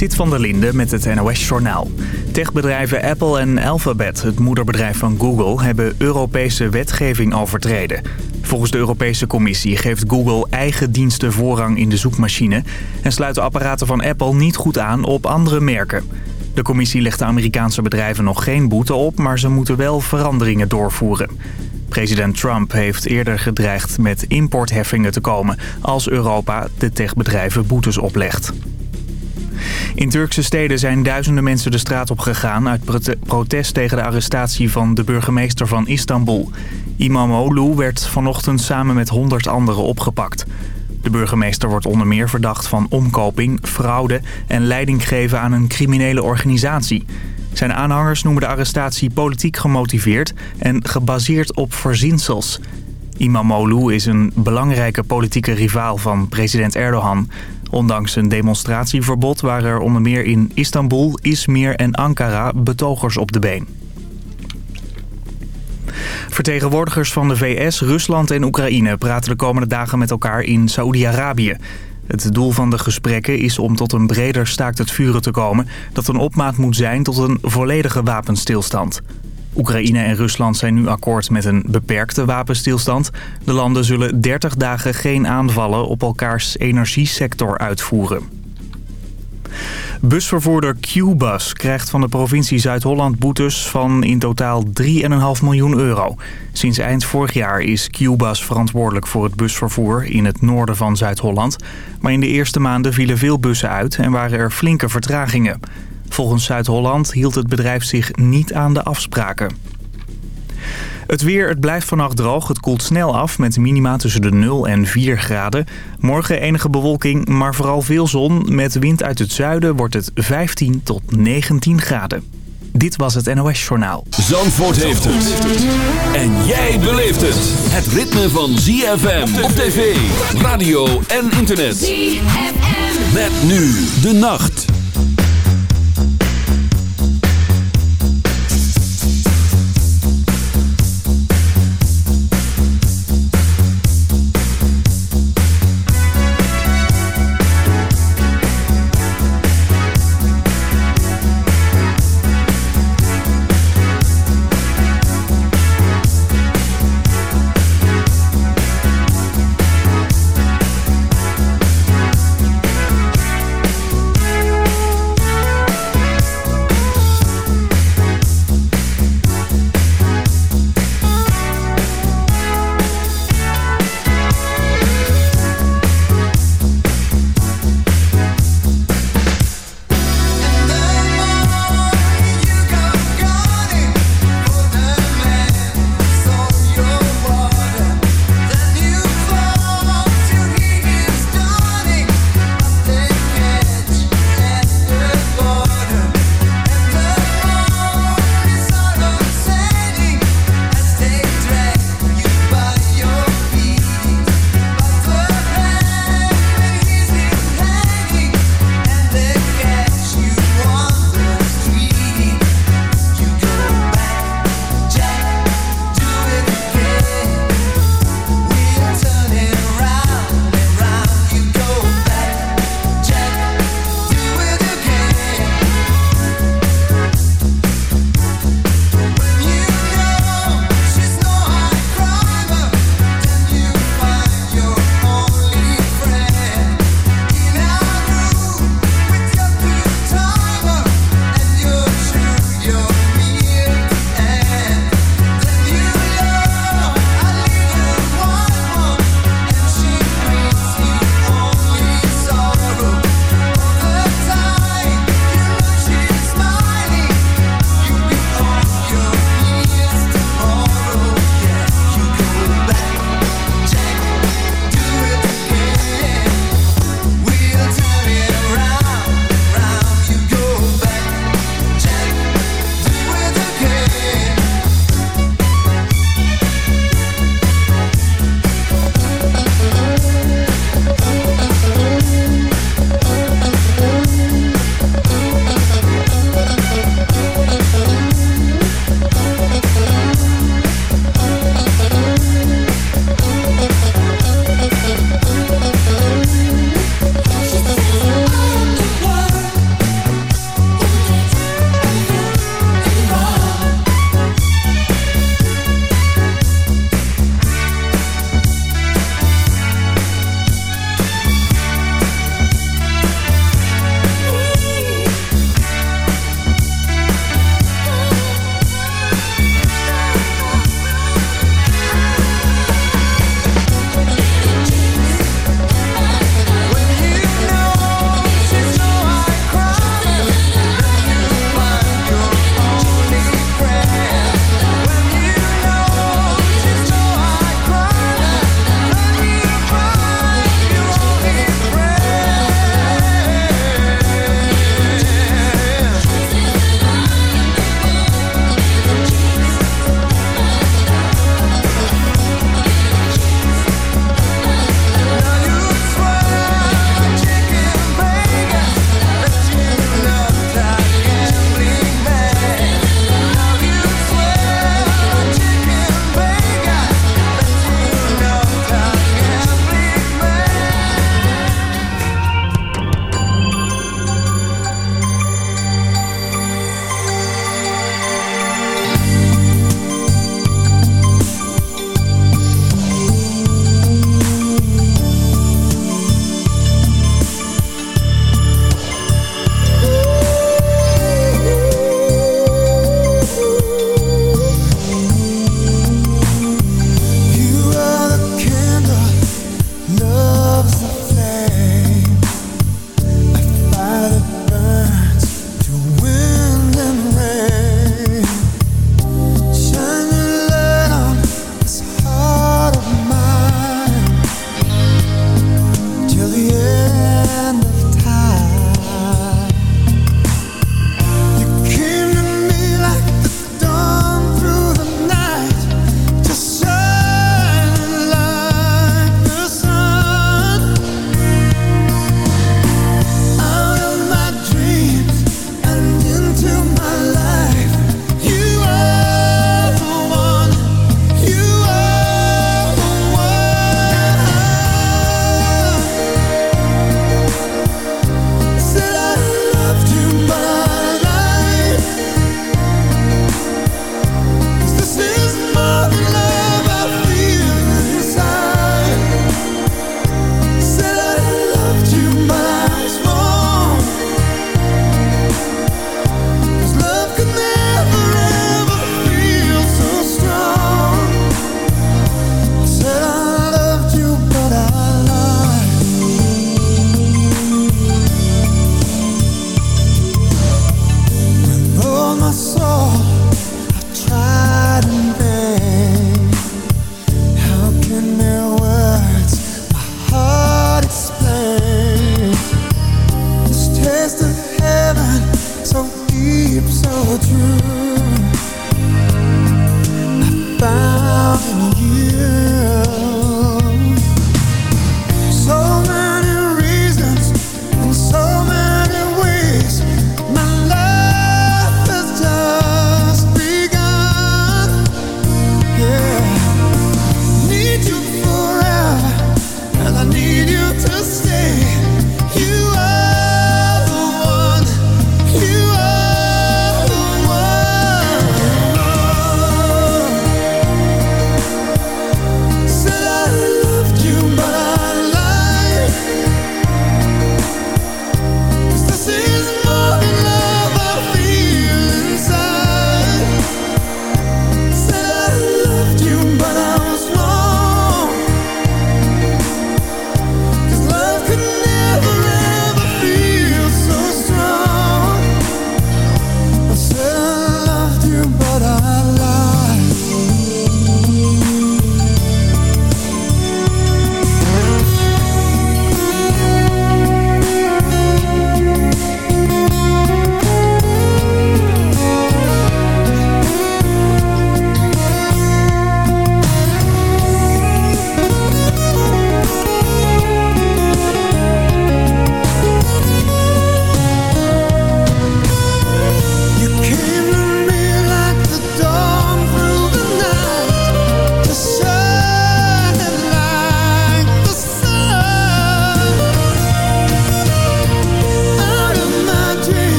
Zit van der Linde met het NOS-journaal. Techbedrijven Apple en Alphabet, het moederbedrijf van Google... hebben Europese wetgeving overtreden. Volgens de Europese Commissie geeft Google eigen diensten voorrang in de zoekmachine... en sluit de apparaten van Apple niet goed aan op andere merken. De commissie legt de Amerikaanse bedrijven nog geen boete op... maar ze moeten wel veranderingen doorvoeren. President Trump heeft eerder gedreigd met importheffingen te komen... als Europa de techbedrijven boetes oplegt. In Turkse steden zijn duizenden mensen de straat op gegaan... uit protest tegen de arrestatie van de burgemeester van Istanbul. Imamoglu werd vanochtend samen met 100 anderen opgepakt. De burgemeester wordt onder meer verdacht van omkoping, fraude... en leiding geven aan een criminele organisatie. Zijn aanhangers noemen de arrestatie politiek gemotiveerd... en gebaseerd op verzinsels... Imamoglu is een belangrijke politieke rivaal van president Erdogan. Ondanks een demonstratieverbod waren er onder meer in Istanbul, Izmir en Ankara betogers op de been. Vertegenwoordigers van de VS, Rusland en Oekraïne praten de komende dagen met elkaar in Saoedi-Arabië. Het doel van de gesprekken is om tot een breder staakt het vuren te komen... dat een opmaat moet zijn tot een volledige wapenstilstand. Oekraïne en Rusland zijn nu akkoord met een beperkte wapenstilstand. De landen zullen 30 dagen geen aanvallen op elkaars energiesector uitvoeren. Busvervoerder Qbus krijgt van de provincie Zuid-Holland boetes van in totaal 3,5 miljoen euro. Sinds eind vorig jaar is Qbus verantwoordelijk voor het busvervoer in het noorden van Zuid-Holland. Maar in de eerste maanden vielen veel bussen uit en waren er flinke vertragingen. Volgens Zuid-Holland hield het bedrijf zich niet aan de afspraken. Het weer, het blijft vannacht droog. Het koelt snel af met minima tussen de 0 en 4 graden. Morgen enige bewolking, maar vooral veel zon. Met wind uit het zuiden wordt het 15 tot 19 graden. Dit was het NOS Journaal. Zandvoort heeft het. En jij beleeft het. Het ritme van ZFM op tv, radio en internet. ZFM. Met nu de nacht.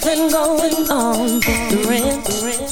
nothing going on but the rent.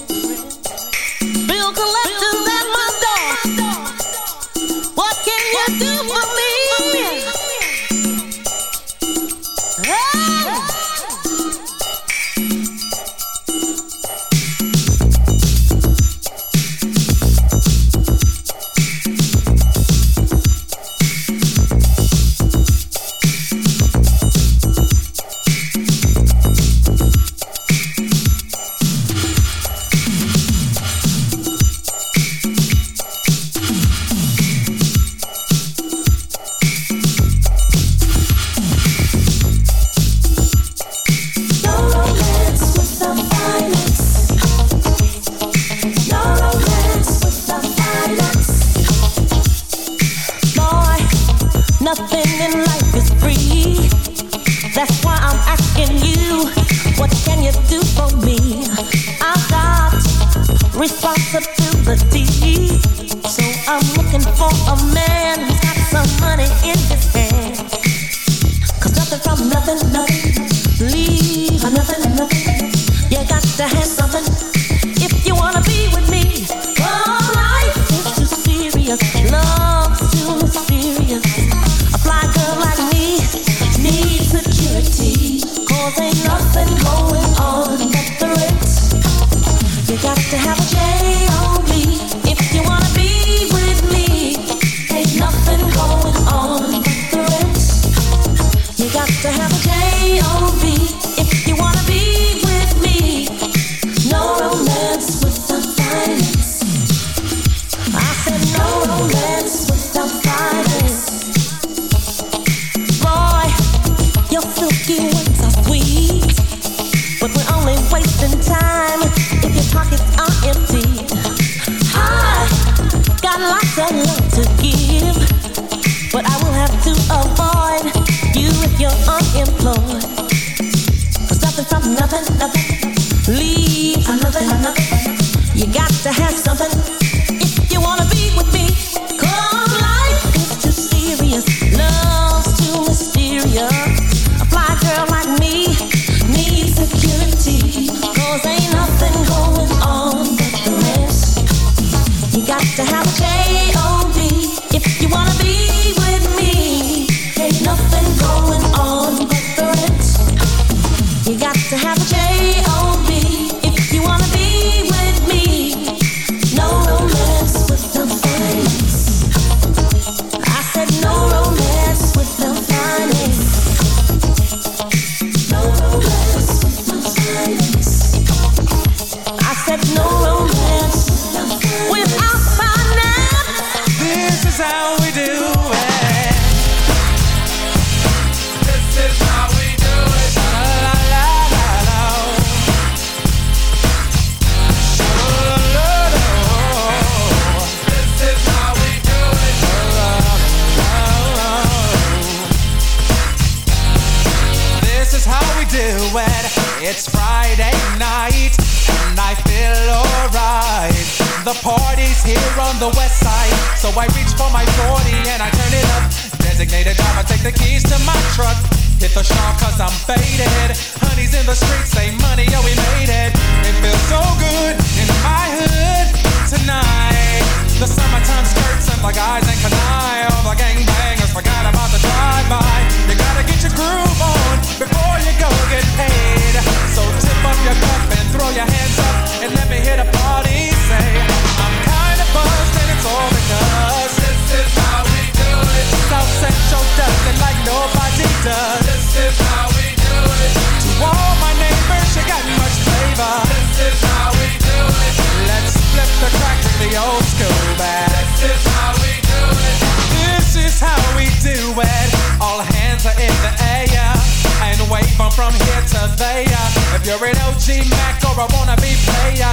the keys to my truck. Hit the shop cause I'm faded. Honey's in the streets, say money, oh we made it. It feels so good in my hood tonight. The summertime skirts and the guys ain't can All the gangbangers forgot about the drive-by. You gotta get your groove on before you go get paid. So tip up your cup and throw your hands up and let me hit a party. Say, I'm kinda buzzed and it's all because this is how we do it. South Central nobody does. This is how we do it. To all my neighbors, you got much flavor. This is how we do it. Let's flip the the old school. This is how we do it. This is how we do it. All hands are in the air. And wave from here to there. If you're an OG Mac or a wannabe player,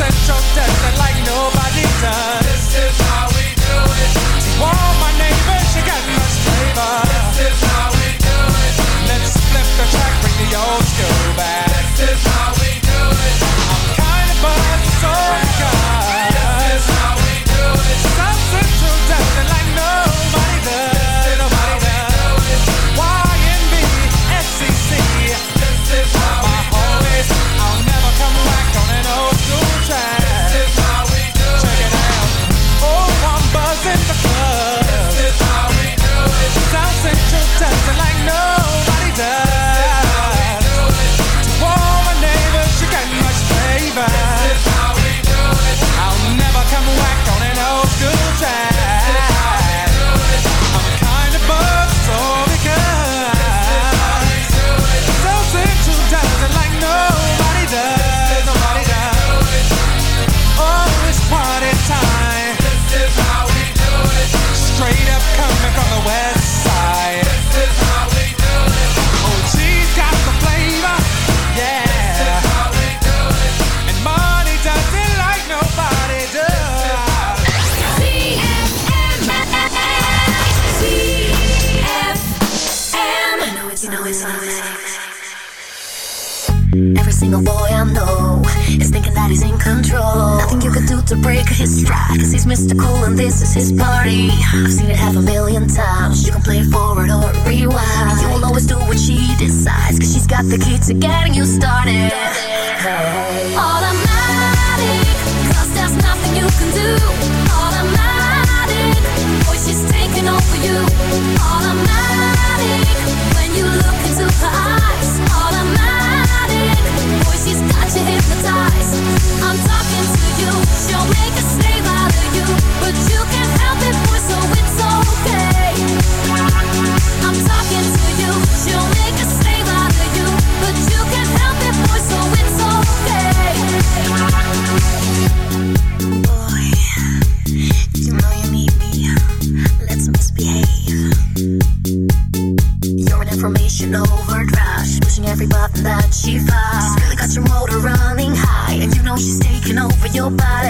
central desert like nobody your body.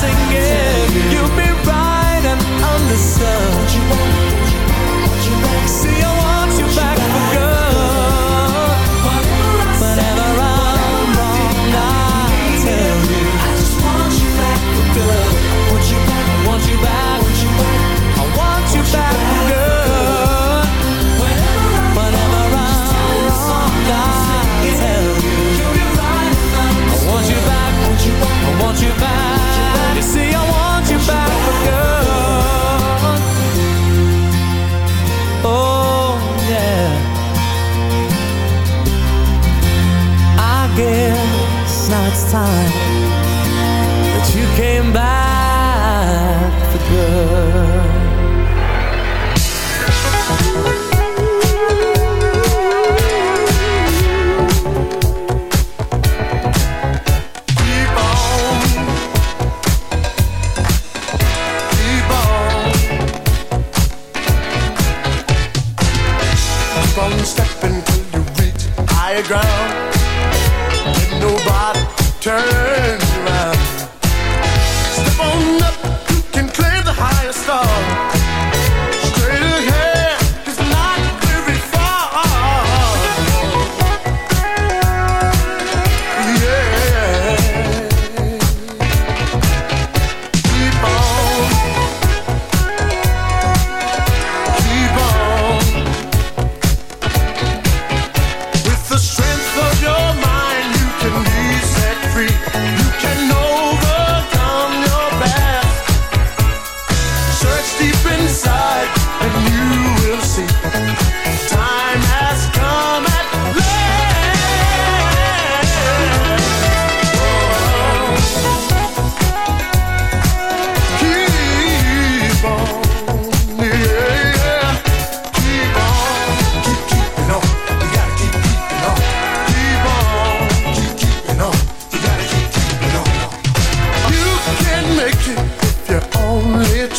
singing. You'll be right and understood. See you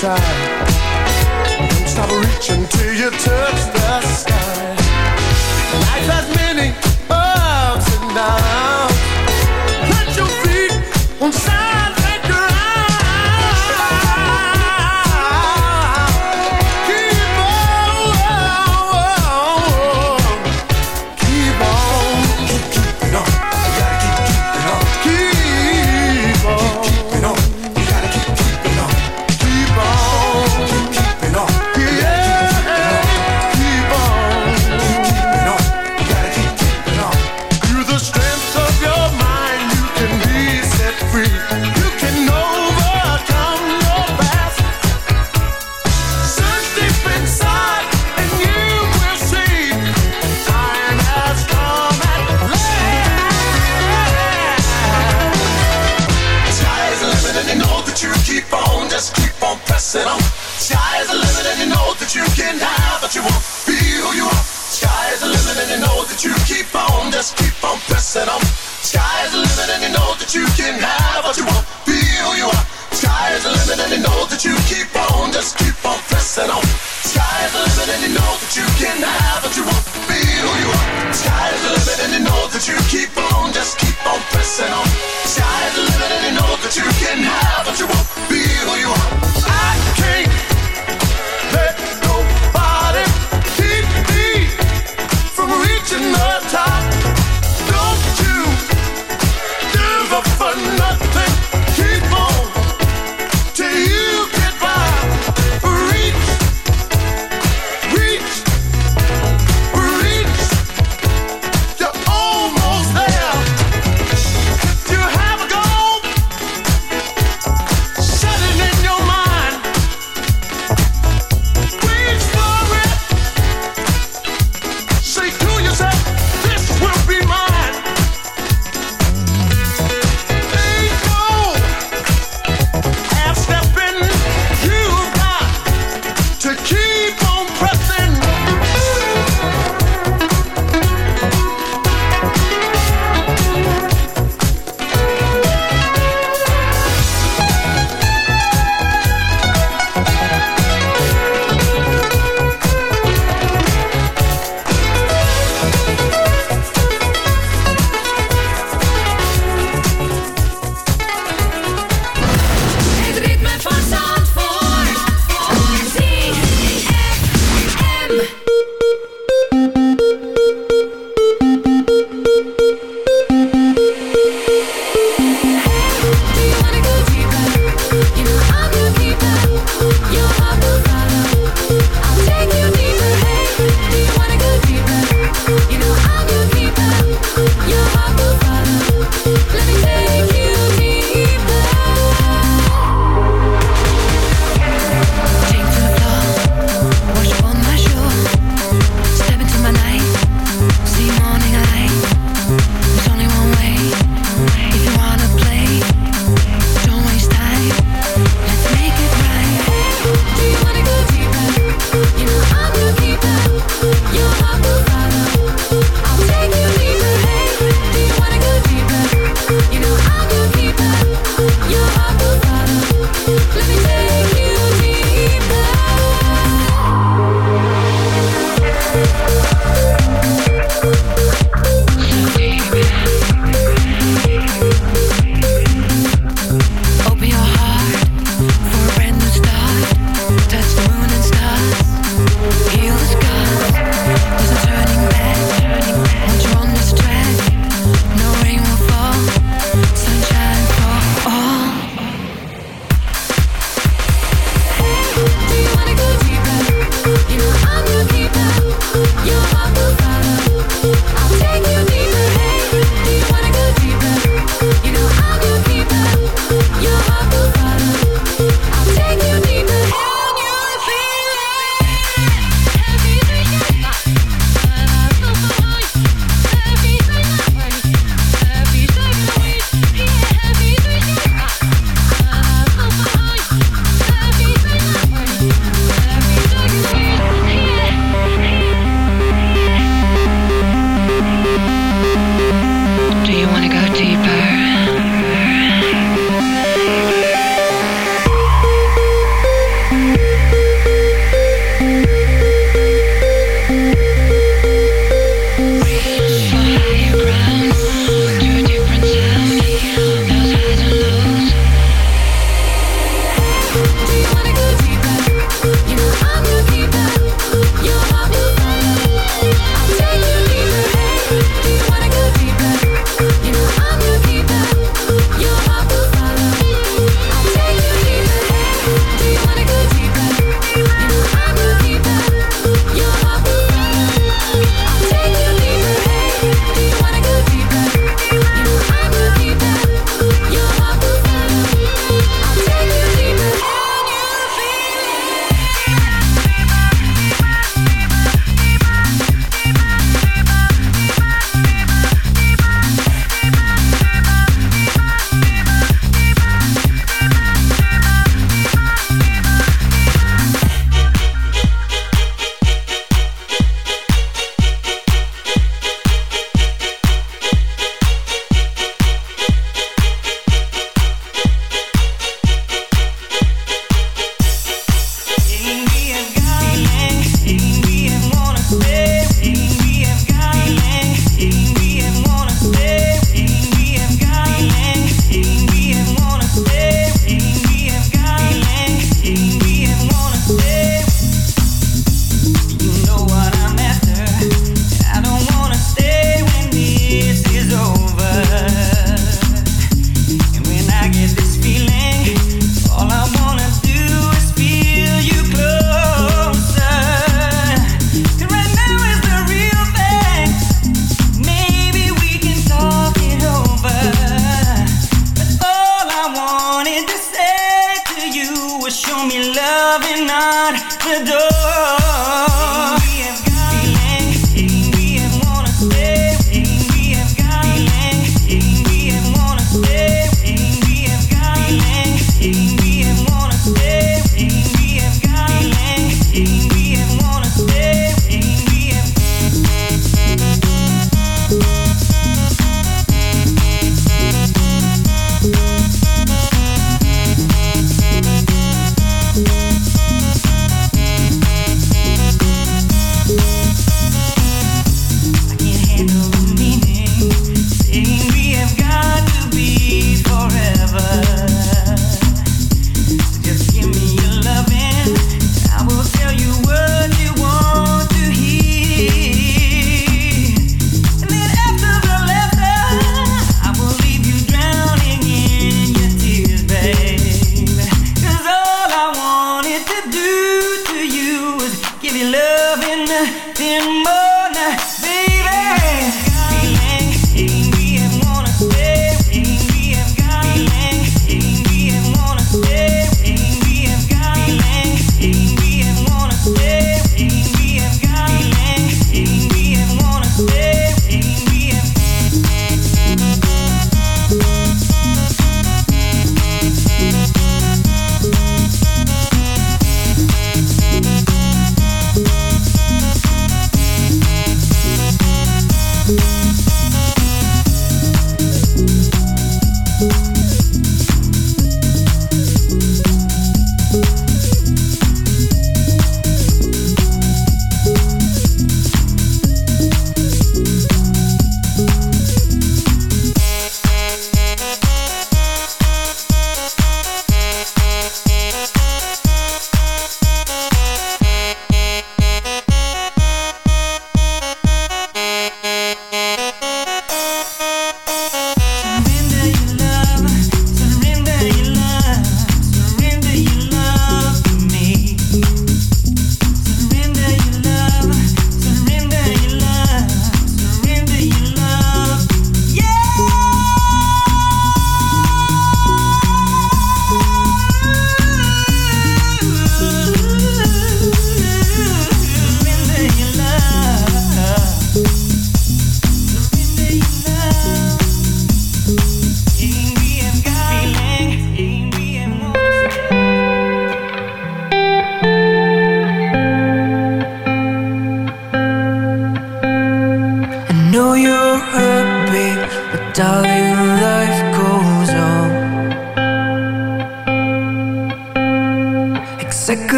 try. Don't stop reaching till you touch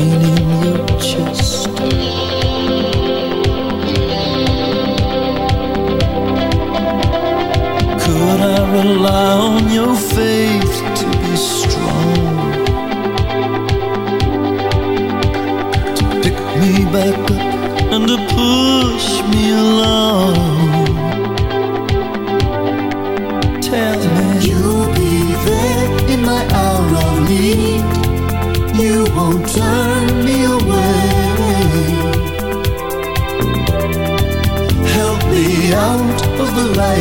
in your chest. Could I rely on your faith to be strong? Pick me back up and push me along.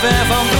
ver van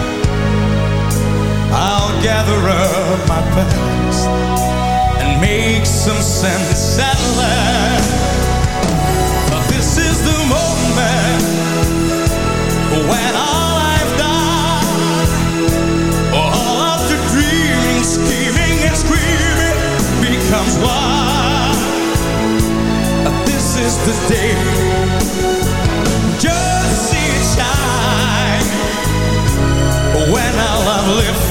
I'll gather up my past and make some sense at last. But this is the moment when all I've done all of the dreaming, scheming and screaming becomes one. This is the day. Just see it shine when our love lived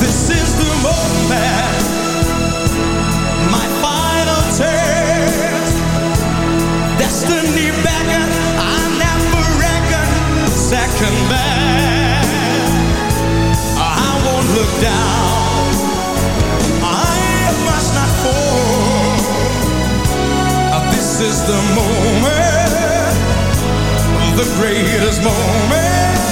This is the moment, my final. Destiny beckon, I never second I won't look down. I must not fall. This is the moment, the greatest moment